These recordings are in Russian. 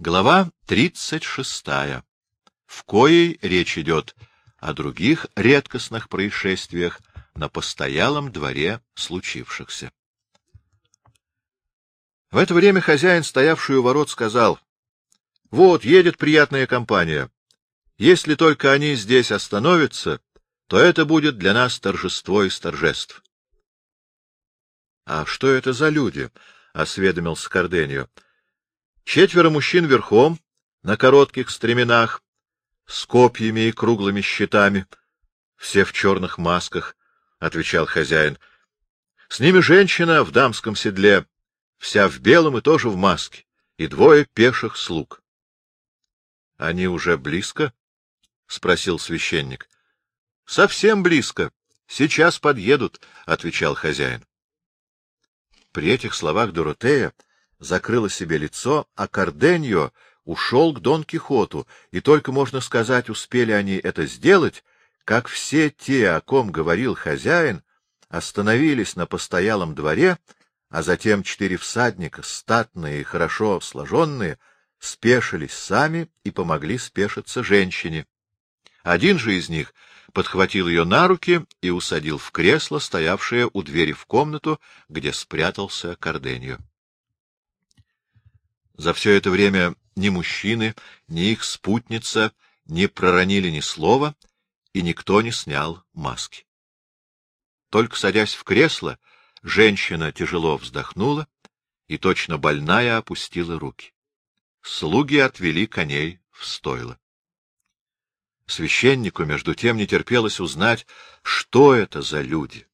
Глава 36, в коей речь идет о других редкостных происшествиях на постоялом дворе случившихся. В это время хозяин, стоявший у ворот, сказал, — Вот, едет приятная компания. Если только они здесь остановятся, то это будет для нас торжество из торжеств. — А что это за люди? — осведомился Карденьо. — Четверо мужчин верхом, на коротких стременах, с копьями и круглыми щитами, все в черных масках, — отвечал хозяин. — С ними женщина в дамском седле, вся в белом и тоже в маске, и двое пеших слуг. — Они уже близко? — спросил священник. — Совсем близко. Сейчас подъедут, — отвечал хозяин. При этих словах Доротея закрыла себе лицо, а Карденьо ушел к Дон Кихоту, и только, можно сказать, успели они это сделать, как все те, о ком говорил хозяин, остановились на постоялом дворе, а затем четыре всадника, статные и хорошо сложенные, спешились сами и помогли спешиться женщине. Один же из них подхватил ее на руки и усадил в кресло, стоявшее у двери в комнату, где спрятался Корденьо. За все это время ни мужчины, ни их спутница не проронили ни слова, и никто не снял маски. Только садясь в кресло, женщина тяжело вздохнула и, точно больная, опустила руки. Слуги отвели коней в стойло. Священнику, между тем, не терпелось узнать, что это за люди,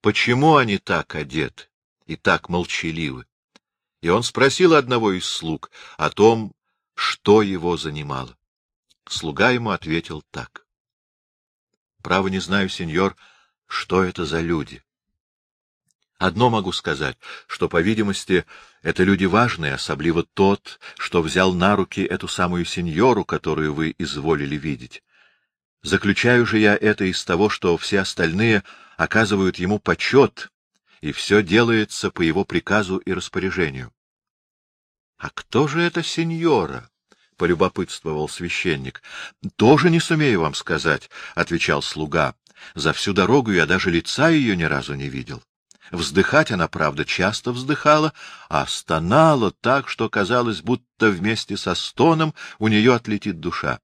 почему они так одеты и так молчаливы. И он спросил одного из слуг о том, что его занимало. Слуга ему ответил так. — Право не знаю, сеньор, что это за люди. Одно могу сказать, что, по видимости, это люди важные, особливо тот, что взял на руки эту самую сеньору, которую вы изволили видеть. Заключаю же я это из того, что все остальные оказывают ему почет, и все делается по его приказу и распоряжению. — А кто же эта сеньора? — полюбопытствовал священник. — Тоже не сумею вам сказать, — отвечал слуга. — За всю дорогу я даже лица ее ни разу не видел. Вздыхать она, правда, часто вздыхала, а стонала так, что казалось, будто вместе со стоном у нее отлетит душа.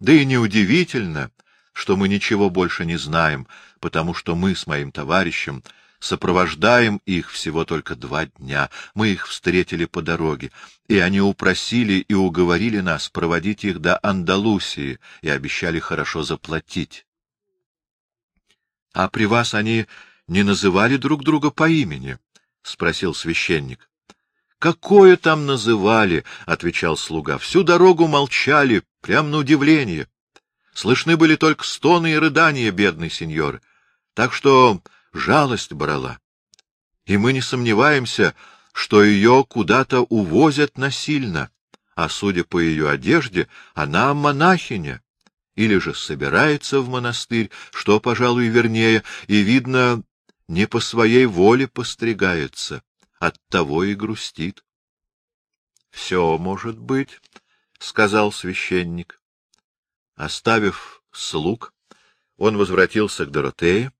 Да и неудивительно, что мы ничего больше не знаем, потому что мы с моим товарищем сопровождаем их всего только два дня. Мы их встретили по дороге, и они упросили и уговорили нас проводить их до Андалусии и обещали хорошо заплатить. — А при вас они не называли друг друга по имени? — спросил священник. — Какое там называли? — отвечал слуга. — Всю дорогу молчали, прям на удивление. Слышны были только стоны и рыдания бедной сеньоры. Так что жалость брала. И мы не сомневаемся, что ее куда-то увозят насильно, а, судя по ее одежде, она монахиня или же собирается в монастырь, что, пожалуй, вернее, и, видно, не по своей воле постригается, оттого и грустит. — Все может быть, — сказал священник. Оставив слуг, он возвратился к Доротее.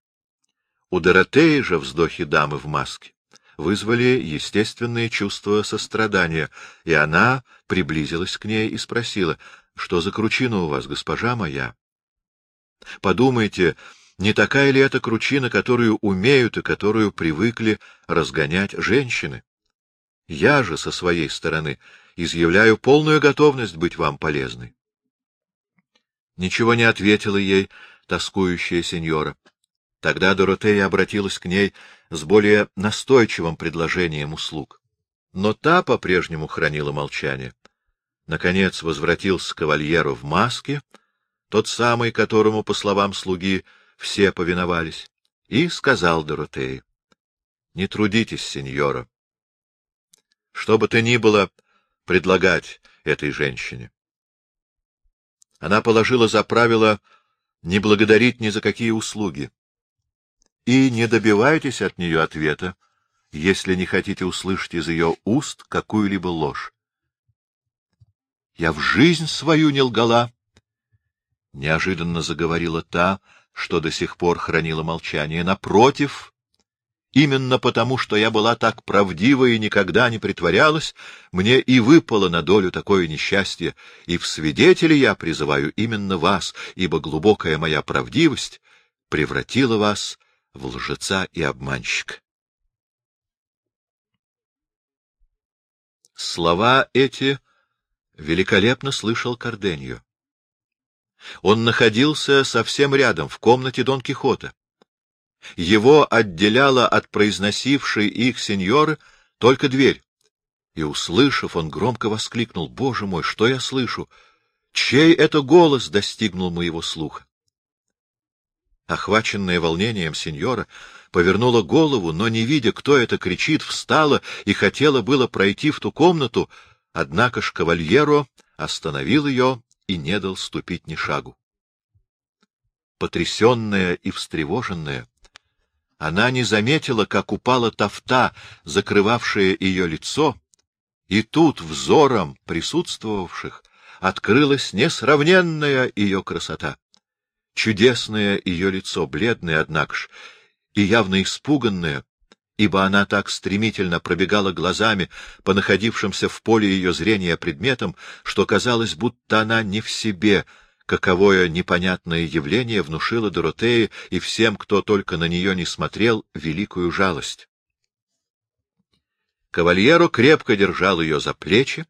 У Доротеи же вздохи дамы в маске вызвали естественные чувства сострадания, и она приблизилась к ней и спросила, — Что за кручина у вас, госпожа моя? — Подумайте, не такая ли это кручина, которую умеют и которую привыкли разгонять женщины? Я же, со своей стороны, изъявляю полную готовность быть вам полезной. Ничего не ответила ей тоскующая сеньора. Тогда Доротея обратилась к ней с более настойчивым предложением услуг. Но та по-прежнему хранила молчание. Наконец возвратился кавальеру в маске, тот самый, которому, по словам слуги, все повиновались, и сказал Доротее, — Не трудитесь, сеньора. Что бы то ни было предлагать этой женщине. Она положила за правило не благодарить ни за какие услуги. И не добивайтесь от нее ответа, если не хотите услышать из ее уст какую-либо ложь. Я в жизнь свою не лгала. Неожиданно заговорила та, что до сих пор хранила молчание. Напротив, именно потому, что я была так правдива и никогда не притворялась, мне и выпало на долю такое несчастье, и в свидетели я призываю именно вас, ибо глубокая моя правдивость превратила вас в лжеца и обманщика. Слова эти великолепно слышал Карденью. Он находился совсем рядом, в комнате Дон Кихота. Его отделяла от произносившей их сеньоры только дверь. И, услышав, он громко воскликнул, «Боже мой, что я слышу? Чей это голос достигнул моего слуха?» Охваченная волнением сеньора повернула голову, но, не видя, кто это кричит, встала и хотела было пройти в ту комнату, однако ж кавальеро остановил ее и не дал ступить ни шагу. Потрясенная и встревоженная, она не заметила, как упала тафта, закрывавшая ее лицо, и тут взором присутствовавших открылась несравненная ее красота. Чудесное ее лицо, бледное, однако ж, и явно испуганное, ибо она так стремительно пробегала глазами по находившимся в поле ее зрения предметам, что казалось, будто она не в себе, каковое непонятное явление внушило Доротее и всем, кто только на нее не смотрел, великую жалость. Кавальеро крепко держал ее за плечи,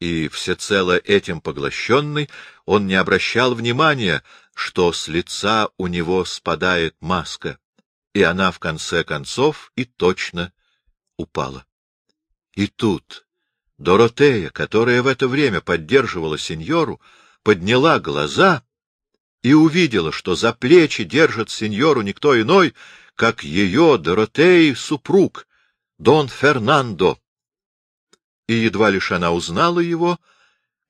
и, всецело этим поглощенный, он не обращал внимания, что с лица у него спадает маска, и она, в конце концов, и точно упала. И тут Доротея, которая в это время поддерживала сеньору, подняла глаза и увидела, что за плечи держит сеньору никто иной, как ее, Доротеи, супруг, Дон Фернандо. И едва лишь она узнала его,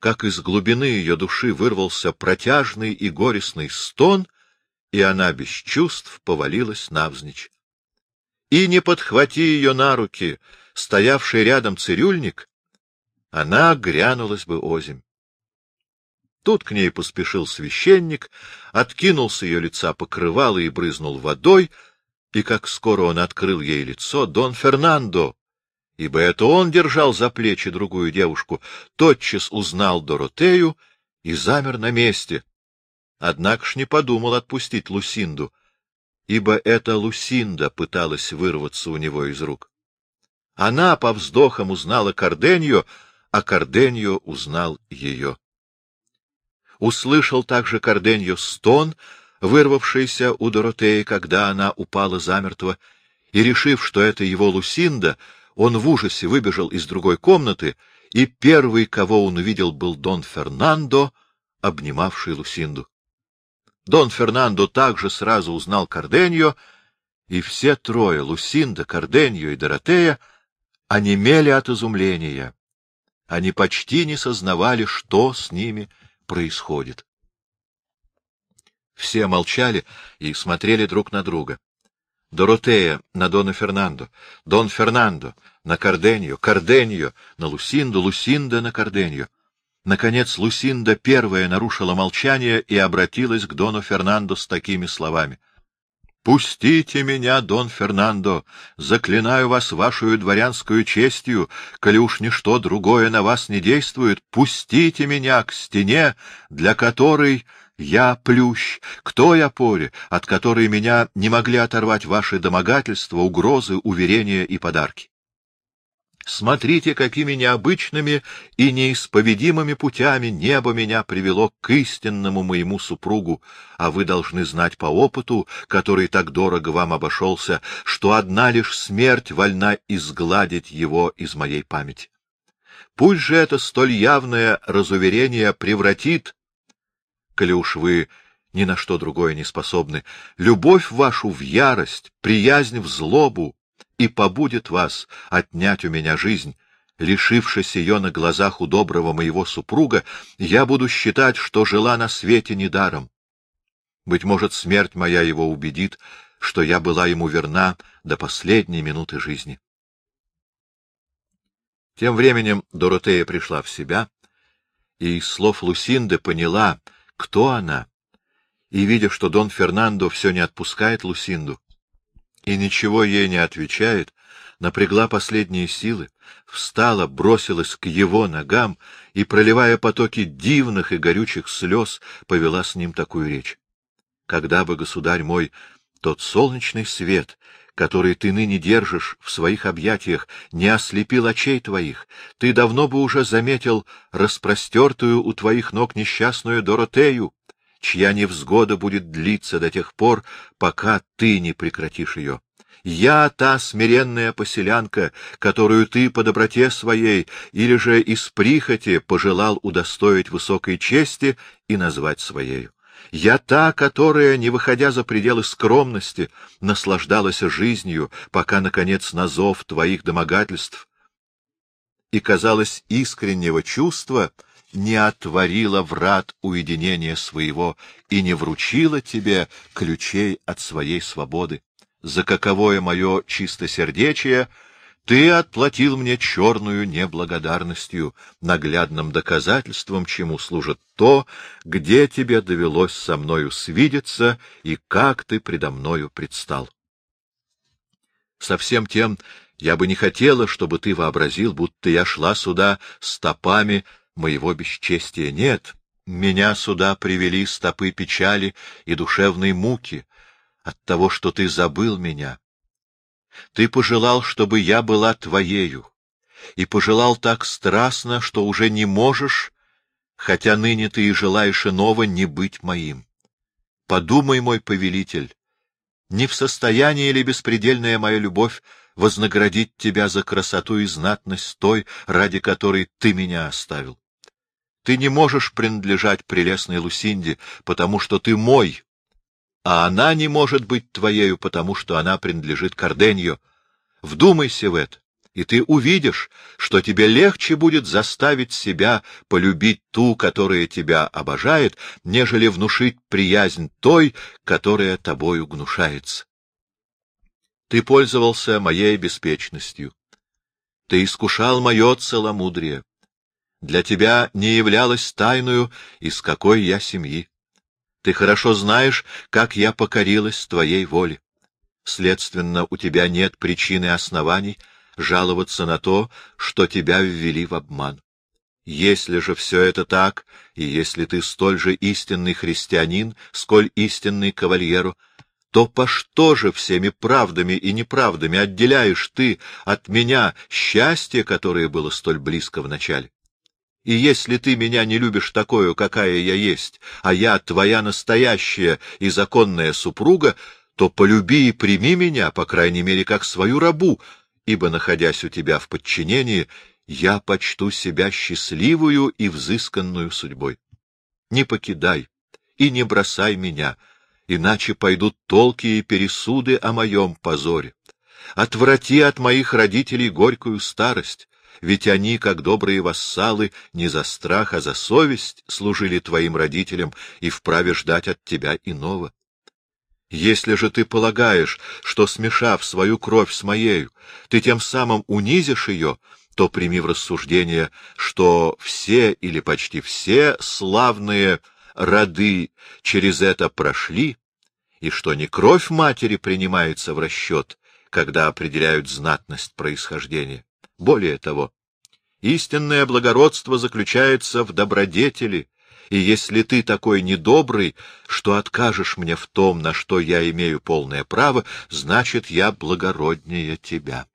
как из глубины ее души вырвался протяжный и горестный стон — и она без чувств повалилась навзничь. И не подхвати ее на руки, стоявший рядом цирюльник, она грянулась бы озимь. Тут к ней поспешил священник, откинул с ее лица покрывало и брызнул водой, и как скоро он открыл ей лицо, Дон Фернандо, ибо это он держал за плечи другую девушку, тотчас узнал Доротею и замер на месте, Однако ж не подумал отпустить Лусинду, ибо эта Лусинда пыталась вырваться у него из рук. Она по вздохам узнала Карденью, а Карденью узнал ее. Услышал также Карденью стон, вырвавшийся у Доротеи, когда она упала замертво, и, решив, что это его Лусинда, он в ужасе выбежал из другой комнаты, и первый, кого он увидел, был Дон Фернандо, обнимавший Лусинду. Дон Фернандо также сразу узнал Карденьо, и все трое, Лусинда, Карденьо и Доротея, онемели от изумления. Они почти не сознавали, что с ними происходит. Все молчали и смотрели друг на друга. Доротея на Дона Фернандо, Дон Фернандо на Карденьо, Карденьо на Лусинду, Лусинда на Карденьо. Наконец Лусинда первая нарушила молчание и обратилась к Дону Фернандо с такими словами. — Пустите меня, Дон Фернандо, заклинаю вас вашу дворянскую честью, коли уж ничто другое на вас не действует, пустите меня к стене, для которой я плющ, к той опоре, от которой меня не могли оторвать ваши домогательства, угрозы, уверения и подарки. Смотрите, какими необычными и неисповедимыми путями небо меня привело к истинному моему супругу, а вы должны знать по опыту, который так дорого вам обошелся, что одна лишь смерть вольна изгладить его из моей памяти. Пусть же это столь явное разуверение превратит, коли уж вы ни на что другое не способны, любовь вашу в ярость, приязнь в злобу, и побудет вас отнять у меня жизнь. Лишившись ее на глазах у доброго моего супруга, я буду считать, что жила на свете недаром. Быть может, смерть моя его убедит, что я была ему верна до последней минуты жизни. Тем временем Доротея пришла в себя и из слов Лусинды поняла, кто она, и, видя, что Дон Фернандо все не отпускает Лусинду, и ничего ей не отвечает, напрягла последние силы, встала, бросилась к его ногам и, проливая потоки дивных и горючих слез, повела с ним такую речь. Когда бы, государь мой, тот солнечный свет, который ты ныне держишь в своих объятиях, не ослепил очей твоих, ты давно бы уже заметил распростертую у твоих ног несчастную Доротею, чья невзгода будет длиться до тех пор, пока ты не прекратишь ее. Я та смиренная поселянка, которую ты по доброте своей или же из прихоти пожелал удостоить высокой чести и назвать своею. Я та, которая, не выходя за пределы скромности, наслаждалась жизнью, пока, наконец, на зов твоих домогательств и, казалось, искреннего чувства не отворила врат уединения своего и не вручила тебе ключей от своей свободы за каковое мое чистосердечие ты отплатил мне черную неблагодарностью, наглядным доказательством, чему служит то, где тебе довелось со мною свидеться и как ты предо мною предстал. Со всем тем я бы не хотела, чтобы ты вообразил, будто я шла сюда стопами моего бесчестия. Нет, меня сюда привели стопы печали и душевной муки, от того, что ты забыл меня. Ты пожелал, чтобы я была твоею, и пожелал так страстно, что уже не можешь, хотя ныне ты и желаешь иного, не быть моим. Подумай, мой повелитель, не в состоянии ли беспредельная моя любовь вознаградить тебя за красоту и знатность той, ради которой ты меня оставил? Ты не можешь принадлежать прелестной Лусинде, потому что ты мой, а она не может быть твоею, потому что она принадлежит Корденью. Вдумайся в это, и ты увидишь, что тебе легче будет заставить себя полюбить ту, которая тебя обожает, нежели внушить приязнь той, которая тобою гнушается. Ты пользовался моей беспечностью. Ты искушал мое целомудрие. Для тебя не являлось тайною, из какой я семьи. Ты хорошо знаешь, как я покорилась твоей воле. Следственно, у тебя нет причины и оснований жаловаться на то, что тебя ввели в обман. Если же все это так, и если ты столь же истинный христианин, сколь истинный кавальеру, то по что же всеми правдами и неправдами отделяешь ты от меня счастье, которое было столь близко в начале? И если ты меня не любишь такую, какая я есть, а я твоя настоящая и законная супруга, то полюби и прими меня, по крайней мере, как свою рабу, ибо, находясь у тебя в подчинении, я почту себя счастливую и взысканную судьбой. Не покидай и не бросай меня, иначе пойдут толки и пересуды о моем позоре. Отврати от моих родителей горькую старость, ведь они, как добрые вассалы, не за страх, а за совесть служили твоим родителям и вправе ждать от тебя иного. Если же ты полагаешь, что, смешав свою кровь с моею, ты тем самым унизишь ее, то прими в рассуждение, что все или почти все славные роды через это прошли, и что не кровь матери принимается в расчет, когда определяют знатность происхождения. Более того, истинное благородство заключается в добродетели, и если ты такой недобрый, что откажешь мне в том, на что я имею полное право, значит, я благороднее тебя.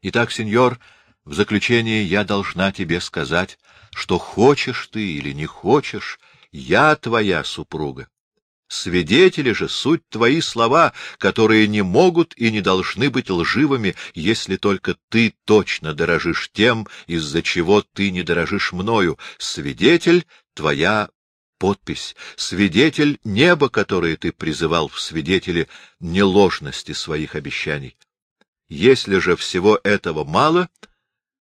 Итак, сеньор, в заключение я должна тебе сказать, что хочешь ты или не хочешь, я твоя супруга. Свидетели же — суть твои слова, которые не могут и не должны быть лживыми, если только ты точно дорожишь тем, из-за чего ты не дорожишь мною. Свидетель — твоя подпись, свидетель — небо, которое ты призывал в свидетели неложности своих обещаний. Если же всего этого мало,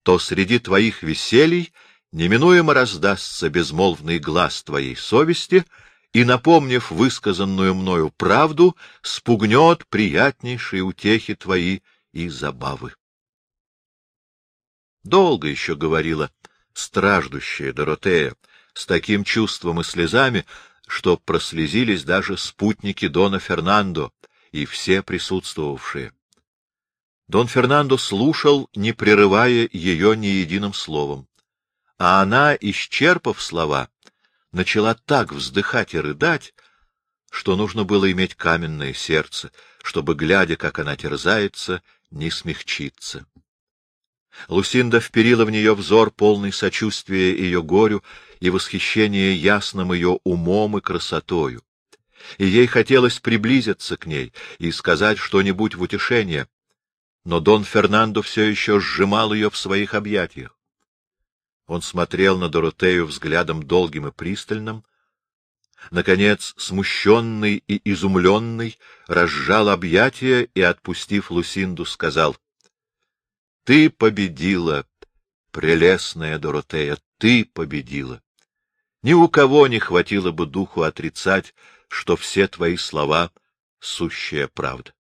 то среди твоих веселий неминуемо раздастся безмолвный глаз твоей совести — и, напомнив высказанную мною правду, спугнет приятнейшие утехи твои и забавы. Долго еще говорила страждущая Доротея, с таким чувством и слезами, что прослезились даже спутники Дона Фернандо и все присутствовавшие. Дон Фернандо слушал, не прерывая ее ни единым словом. А она, исчерпав слова, начала так вздыхать и рыдать, что нужно было иметь каменное сердце, чтобы, глядя, как она терзается, не смягчиться. Лусинда вперила в нее взор, полный сочувствия ее горю и восхищения ясным ее умом и красотою. И ей хотелось приблизиться к ней и сказать что-нибудь в утешение, но Дон Фернандо все еще сжимал ее в своих объятиях. Он смотрел на Доротею взглядом долгим и пристальным. Наконец, смущенный и изумленный, разжал объятия и, отпустив Лусинду, сказал —— Ты победила, прелестная Доротея, ты победила. Ни у кого не хватило бы духу отрицать, что все твои слова — сущая правда.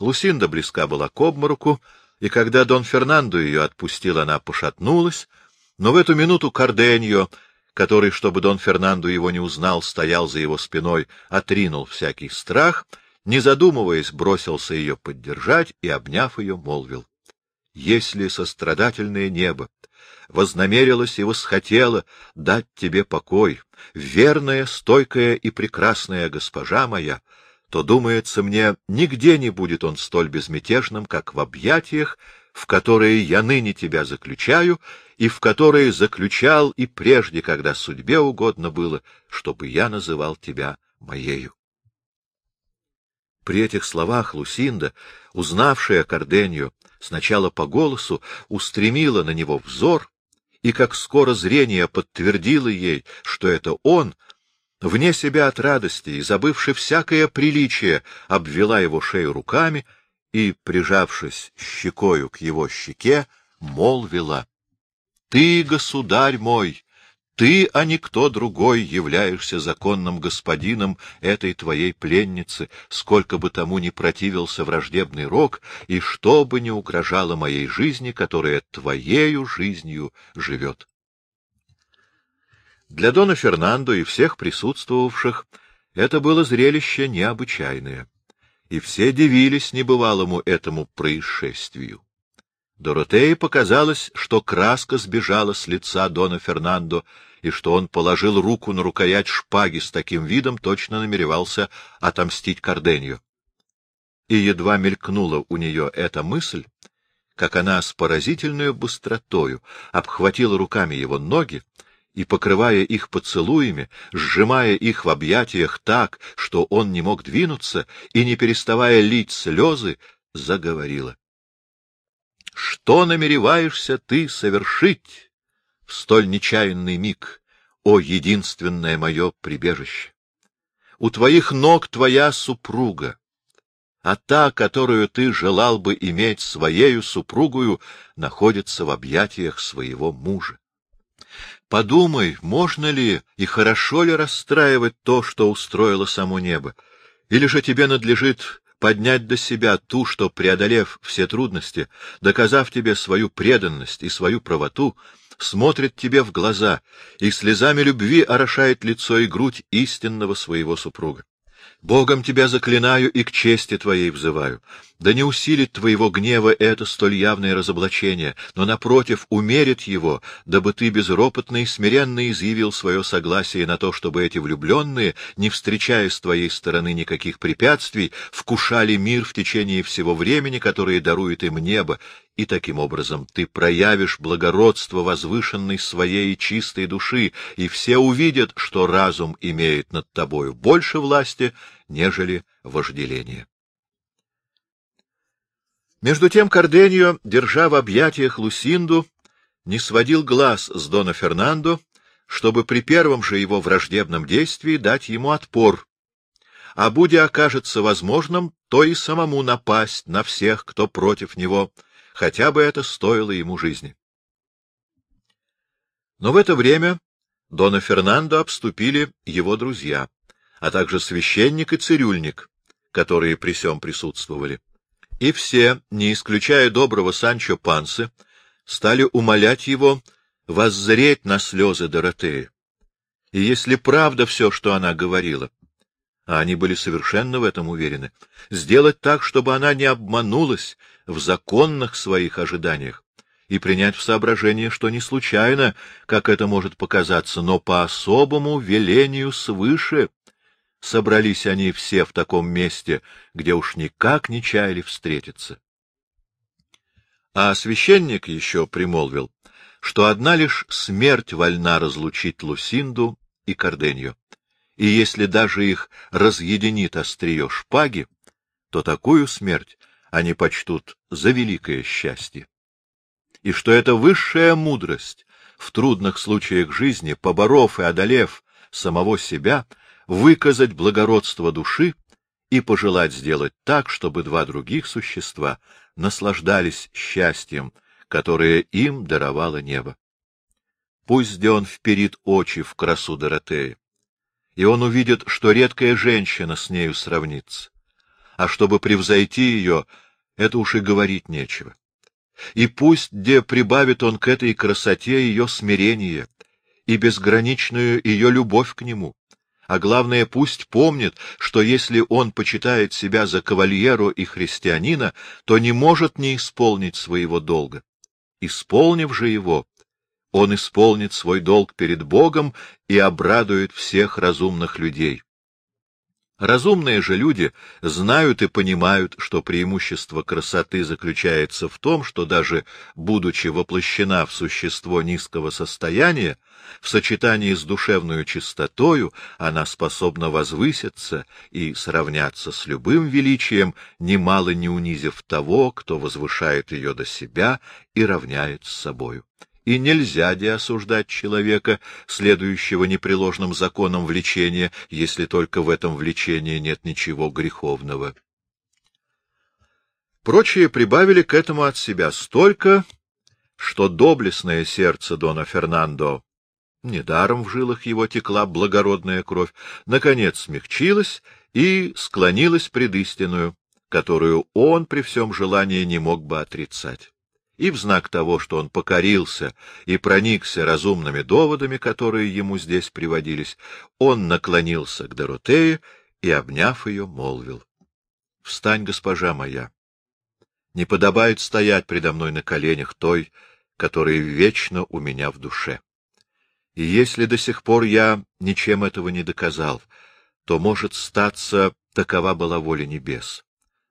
Лусинда близка была к обмороку, и когда Дон Фернандо ее отпустил, она пошатнулась, но в эту минуту Карденьо, который, чтобы Дон Фернандо его не узнал, стоял за его спиной, отринул всякий страх, не задумываясь, бросился ее поддержать и, обняв ее, молвил если сострадательное небо вознамерилось и восхотело дать тебе покой, верная, стойкая и прекрасная госпожа моя, то, думается мне, нигде не будет он столь безмятежным, как в объятиях, в которые я ныне тебя заключаю, и в которые заключал и прежде, когда судьбе угодно было, чтобы я называл тебя моею. При этих словах Лусинда, узнавшая Карденью, сначала по голосу, устремила на него взор, и как скоро зрение подтвердило ей, что это он, вне себя от радости и забывши всякое приличие, обвела его шею руками и, прижавшись щекою к его щеке, молвила — Ты, государь мой, ты, а не кто другой, являешься законным господином этой твоей пленницы, сколько бы тому ни противился враждебный рок, и что бы ни угрожало моей жизни, которая твоею жизнью живет. Для Дона Фернандо и всех присутствовавших это было зрелище необычайное, и все дивились небывалому этому происшествию. Доротее показалось, что краска сбежала с лица Дона Фернандо, и что он положил руку на рукоять шпаги с таким видом, точно намеревался отомстить Карденью. И едва мелькнула у нее эта мысль, как она с поразительной быстротою обхватила руками его ноги и, покрывая их поцелуями, сжимая их в объятиях так, что он не мог двинуться, и, не переставая лить слезы, заговорила. — Что намереваешься ты совершить? в столь нечаянный миг, о единственное мое прибежище! У твоих ног твоя супруга, а та, которую ты желал бы иметь своею супругою, находится в объятиях своего мужа. Подумай, можно ли и хорошо ли расстраивать то, что устроило само небо, или же тебе надлежит поднять до себя ту, что, преодолев все трудности, доказав тебе свою преданность и свою правоту, смотрит тебе в глаза и слезами любви орошает лицо и грудь истинного своего супруга. Богом тебя заклинаю и к чести твоей взываю. Да не усилит твоего гнева это столь явное разоблачение, но, напротив, умерит его, дабы ты безропотно и смиренно изъявил свое согласие на то, чтобы эти влюбленные, не встречая с твоей стороны никаких препятствий, вкушали мир в течение всего времени, которое дарует им небо, и таким образом ты проявишь благородство возвышенной своей чистой души, и все увидят, что разум имеет над тобою больше власти, нежели вожделение. Между тем Карденьо, держа в объятиях Лусинду, не сводил глаз с Дона Фернандо, чтобы при первом же его враждебном действии дать ему отпор, а будя окажется возможным, то и самому напасть на всех, кто против него, хотя бы это стоило ему жизни. Но в это время Дона Фернандо обступили его друзья, а также священник и цирюльник, которые при сём присутствовали. И все, не исключая доброго Санчо Пансы, стали умолять его воззреть на слезы Доротеи. И если правда все, что она говорила, а они были совершенно в этом уверены, сделать так, чтобы она не обманулась в законных своих ожиданиях, и принять в соображение, что не случайно, как это может показаться, но по особому велению свыше собрались они все в таком месте, где уж никак не чаяли встретиться. А священник еще примолвил, что одна лишь смерть вольна разлучить Лусинду и Корденью и если даже их разъединит острие шпаги, то такую смерть они почтут за великое счастье. И что это высшая мудрость в трудных случаях жизни, поборов и одолев самого себя, выказать благородство души и пожелать сделать так, чтобы два других существа наслаждались счастьем, которое им даровало небо. Пусть он вперит очи в красу Доротеи, и он увидит, что редкая женщина с нею сравнится. А чтобы превзойти ее, это уж и говорить нечего. И пусть где прибавит он к этой красоте ее смирение и безграничную ее любовь к нему, а главное, пусть помнит, что если он почитает себя за кавальеру и христианина, то не может не исполнить своего долга. Исполнив же его, он исполнит свой долг перед Богом и обрадует всех разумных людей. Разумные же люди знают и понимают, что преимущество красоты заключается в том, что даже будучи воплощена в существо низкого состояния, в сочетании с душевную чистотою она способна возвыситься и сравняться с любым величием, немало не унизив того, кто возвышает ее до себя и равняет с собою и нельзя де осуждать человека, следующего непреложным законам влечения, если только в этом влечении нет ничего греховного. Прочие прибавили к этому от себя столько, что доблестное сердце Дона Фернандо, недаром в жилах его текла благородная кровь, наконец смягчилось и склонилось пред истинную, которую он при всем желании не мог бы отрицать и в знак того, что он покорился и проникся разумными доводами, которые ему здесь приводились, он наклонился к Доротее и, обняв ее, молвил. — Встань, госпожа моя. Не подобает стоять предо мной на коленях той, которая вечно у меня в душе. И если до сих пор я ничем этого не доказал, то, может, статься, такова была воля небес,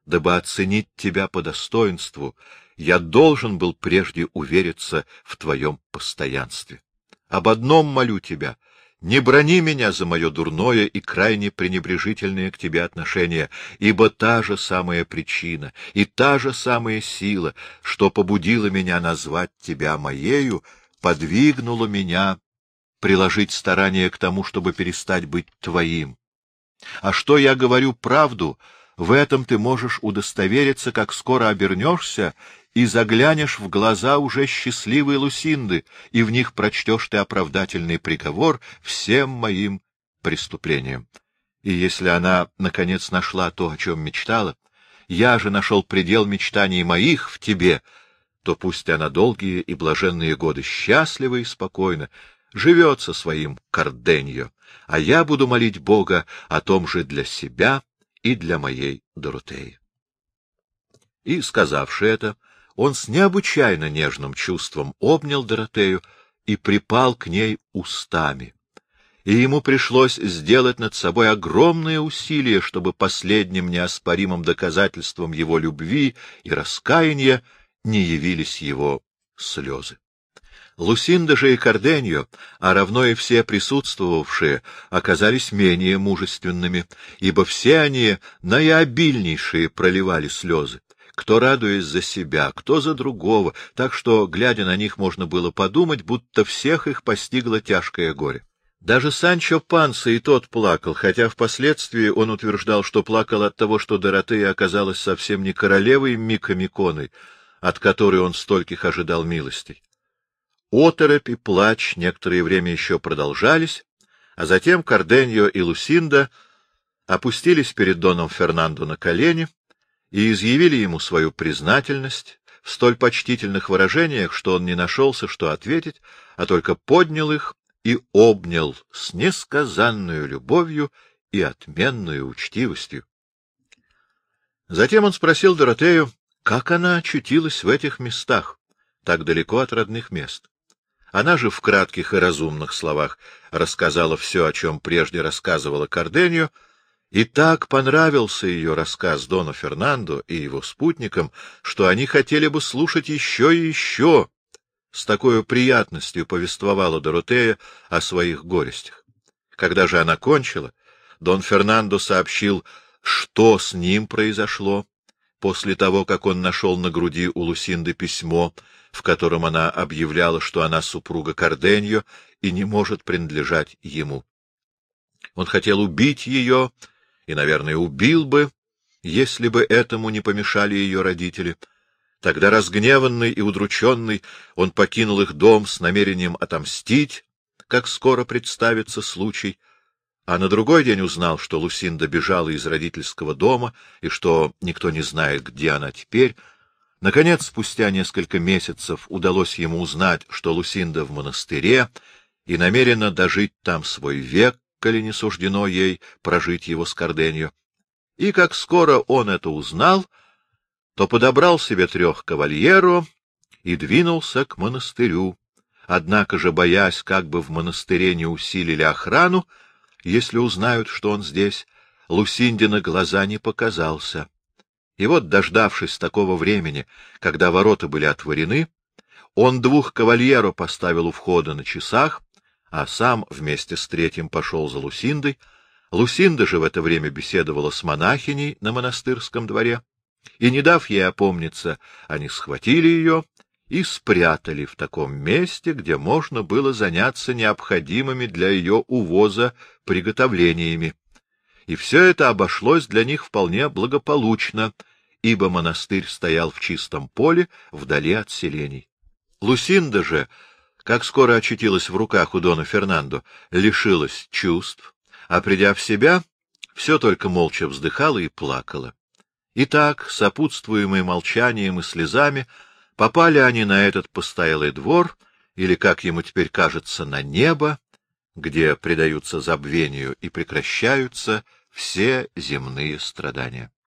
дабы оценить тебя по достоинству — я должен был прежде увериться в твоем постоянстве. Об одном молю тебя — не брони меня за мое дурное и крайне пренебрежительное к тебе отношение, ибо та же самая причина и та же самая сила, что побудила меня назвать тебя моею, подвигнула меня приложить старание к тому, чтобы перестать быть твоим. А что я говорю правду, в этом ты можешь удостовериться, как скоро обернешься и заглянешь в глаза уже счастливой Лусинды, и в них прочтешь ты оправдательный приговор всем моим преступлениям. И если она, наконец, нашла то, о чем мечтала, я же нашел предел мечтаний моих в тебе, то пусть она долгие и блаженные годы счастливо и спокойно живет со своим Карденьо, а я буду молить Бога о том же для себя и для моей Доротеи. И, сказавши это, он с необычайно нежным чувством обнял Доротею и припал к ней устами. И ему пришлось сделать над собой огромные усилия, чтобы последним неоспоримым доказательством его любви и раскаяния не явились его слезы. Лусинда же и Карденьо, а равно и все присутствовавшие, оказались менее мужественными, ибо все они наиобильнейшие проливали слезы кто радуясь за себя, кто за другого, так что, глядя на них, можно было подумать, будто всех их постигло тяжкое горе. Даже Санчо Панса и тот плакал, хотя впоследствии он утверждал, что плакал от того, что Доротея оказалась совсем не королевой Микомиконой, от которой он стольких ожидал милостей. Оторопь и плач некоторое время еще продолжались, а затем Карденьо и Лусинда опустились перед Доном Фернандо на колени и изъявили ему свою признательность в столь почтительных выражениях, что он не нашелся, что ответить, а только поднял их и обнял с несказанную любовью и отменную учтивостью. Затем он спросил Доротею, как она очутилась в этих местах, так далеко от родных мест. Она же в кратких и разумных словах рассказала все, о чем прежде рассказывала Карденью, и так понравился ее рассказ Дону Фернандо и его спутникам, что они хотели бы слушать еще и еще. С такой приятностью повествовала Доротея о своих горестях. Когда же она кончила, Дон Фернандо сообщил, что с ним произошло после того, как он нашел на груди у Лусинды письмо, в котором она объявляла, что она супруга Карденьо и не может принадлежать ему. Он хотел убить ее и, наверное, убил бы, если бы этому не помешали ее родители. Тогда, разгневанный и удрученный, он покинул их дом с намерением отомстить, как скоро представится случай, а на другой день узнал, что Лусинда бежала из родительского дома и что никто не знает, где она теперь. Наконец, спустя несколько месяцев удалось ему узнать, что Лусинда в монастыре и намерена дожить там свой век, коли не суждено ей прожить его с Корденью. И как скоро он это узнал, то подобрал себе трех кавальеру и двинулся к монастырю, однако же, боясь, как бы в монастыре не усилили охрану, если узнают, что он здесь, Лусиндина глаза не показался. И вот, дождавшись такого времени, когда ворота были отворены, он двух кавальеру поставил у входа на часах а сам вместе с третьим пошел за Лусиндой. Лусинда же в это время беседовала с монахиней на монастырском дворе, и, не дав ей опомниться, они схватили ее и спрятали в таком месте, где можно было заняться необходимыми для ее увоза приготовлениями. И все это обошлось для них вполне благополучно, ибо монастырь стоял в чистом поле, вдали от селений. Лусинда же как скоро очутилась в руках у Дона Фернандо, лишилась чувств, а придя в себя, все только молча вздыхала и плакала. И так, сопутствуемые молчанием и слезами, попали они на этот постоялый двор, или, как ему теперь кажется, на небо, где предаются забвению и прекращаются все земные страдания.